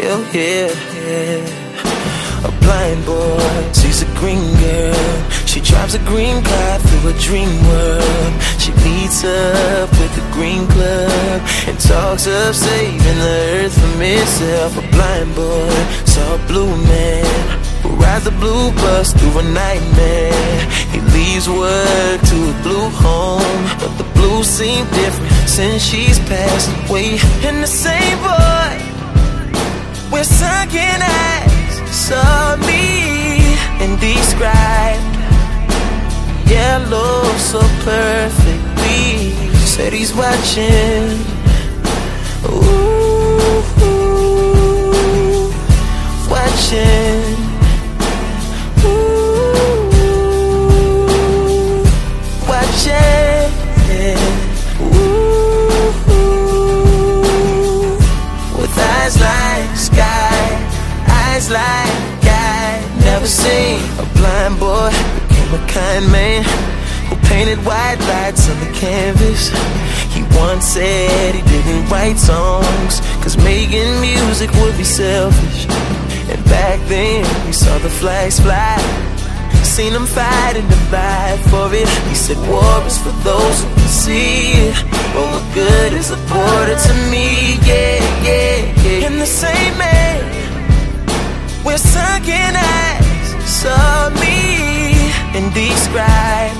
Hell yeah. A blind boy sees a green girl. She drives a green car through a dream world. She meets up with the green club and talks of saving the earth from itself. A blind boy saw a blue man who rides the blue bus through a nightmare. He leaves work to a blue home, but the blue seem different since she's passed away. And the same boy with sunken eyes and described yellow so perfectly. Said he's watching. Eyes like sky, eyes like I never seen. A blind boy became a kind man who painted white lights on the canvas. He once said he didn't write songs, cause making music would be selfish. And back then, we saw the flags fly. Seen them fight and divide for it. He said, War is for those who can see it. But what good is a border to me? Yeah, yeah, same man with sunken eyes saw me and described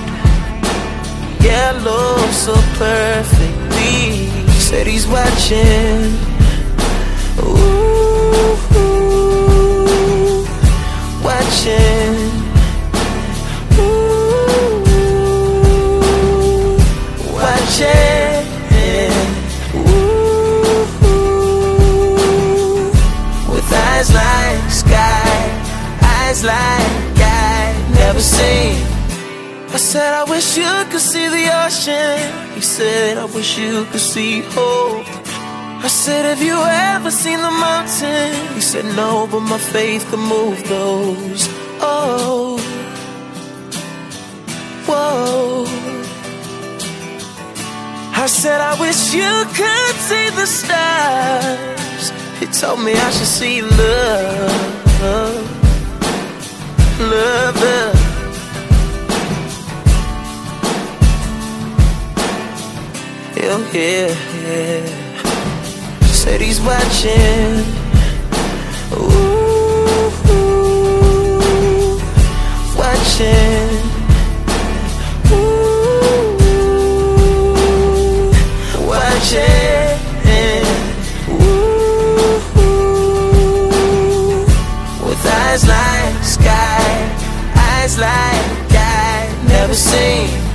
yellow so perfectly. Said he's watching. Ooh, watching. Ooh, watching. Eyes sky, eyes like I never seen. I said, I wish you could see the ocean. He said, I wish you could see hope. I said, Have you ever seen the mountain? He said, No, but my faith can move those. Oh, whoa. I said, I wish you could see the stars. Told me I should see love, love, love. Hell yeah, yeah. Said he's watching. Ooh, like I never seen.